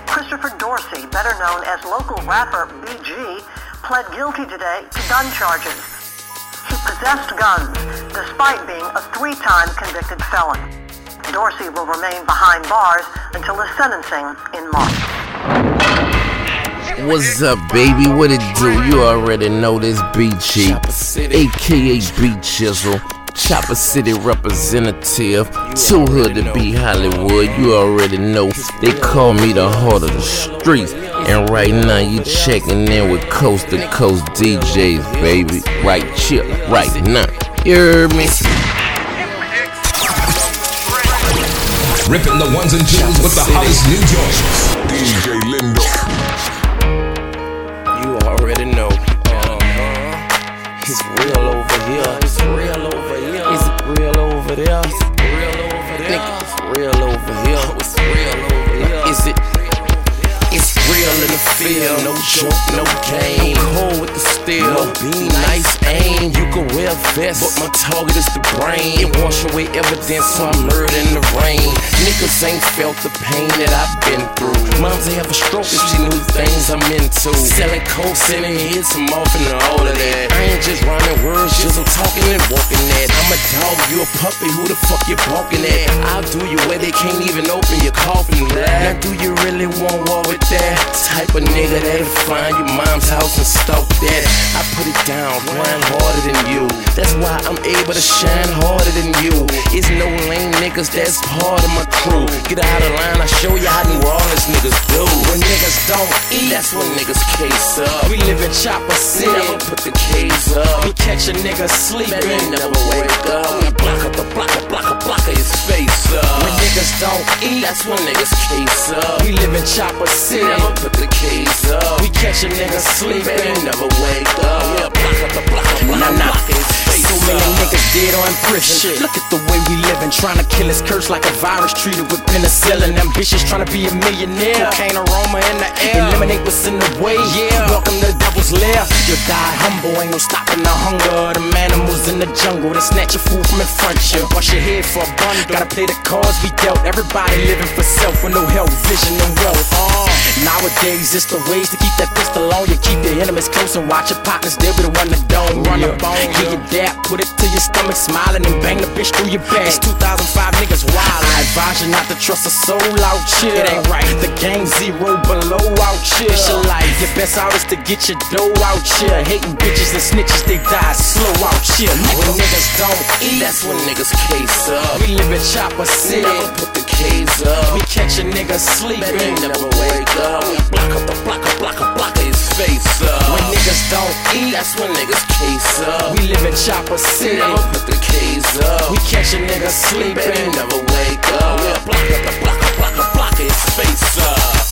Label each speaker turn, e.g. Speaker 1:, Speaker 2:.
Speaker 1: Christopher Dorsey, better known as local rapper BG, pled guilty today to gun charges. He possessed guns despite being a three-time convicted felon. Dorsey will remain behind bars until his sentencing in March.
Speaker 2: What's up, baby? What it do? You already know this BG, aka Beat Chisel. Chopper City representative, too hood to be Hollywood. You already know they call me the heart of the streets. And right now you checking in with coast to coast DJs, baby. Right chill, right now. You heard me?
Speaker 3: Ripping the ones and twos with the hottest new joints. DJ Lindo.
Speaker 2: You already know. Uh-huh. It's real over here. Over there? Real over there? Nigga, it's real over here. It's real over here. Is it? Real in the field. No joke, no game. Cold with the steel. No beam, nice aim. You can wear a vest, but my target is the brain. It wash away evidence, so I'm murder in the rain. Niggas ain't felt the pain that I've been through. Moms ain't have a stroke if she knew things I'm into. Selling coke, sending hits, I'm off and all of that. I ain't just rhyming words, just I'm talking and walking that. I'm a dog, you a puppy, who the fuck you barking at? I'll do you where they can't even open your coffin. Now do you really want war with that? Type of nigga that'll find your mom's house and stalk that. I put it down, grind harder than you. That's why I'm able to shine harder than you. It's no lame niggas that's part of my crew. Get out of line, I show you how New Orleans niggas do. When niggas don't eat, that's when niggas case up.
Speaker 4: We live in Chopper City.
Speaker 2: Never put the case up.
Speaker 4: We catch a nigga sleeping.
Speaker 2: Never wake up.
Speaker 4: Eat,
Speaker 2: That's when niggas case up.
Speaker 4: we live in Chopper City.
Speaker 2: Never put the case up.
Speaker 4: We catch a nigga sleeping.
Speaker 2: never wake up. We block up the block, a block,
Speaker 4: Nah,
Speaker 2: a
Speaker 4: nah.
Speaker 2: block of his face
Speaker 4: So many
Speaker 2: up.
Speaker 4: niggas dead or in prison. Look at the way we living, trying to kill his curse like a virus, treated with penicillin. Ambitious, trying to be a millionaire. Cocaine aroma in the air. Eliminate what's in the way. Yeah. Welcome to the devil's lair. You die humble, ain't no stopping the hunger. The animals in the jungle, they snatch your food from in front you. Bust your head for a bundle. Gotta play the cards we dealt. Everybody living for self with no health, vision, and wealth. Uh, nowadays, it's the ways to keep that pistol on you. Keep your enemies close and watch your partners. They'll be the one that don't run up on you. Get your dap, put it to your stomach, smiling and bang the bitch through your back. It's 2005 niggas wild. I advise you not to trust a soul out here. It ain't right. The game zero below It's your life. Your best out is to get your dough out here. Hating bitches and snitches, they die slow out here. When niggas don't eat,
Speaker 2: That's when niggas case up.
Speaker 4: we live in Chopper City.
Speaker 2: Never put the case up.
Speaker 4: We catch a nigga
Speaker 2: Man, they
Speaker 4: sleeping.
Speaker 2: never wake up. We block up the block, a block, a block his face up.
Speaker 4: When niggas don't eat,
Speaker 2: That's when niggas case up.
Speaker 4: we live in Chopper City.
Speaker 2: Never put the case up.
Speaker 4: We catch a nigga
Speaker 2: Man, they
Speaker 4: sleeping.
Speaker 2: never wake up. We block up the block, a block, a block his face up.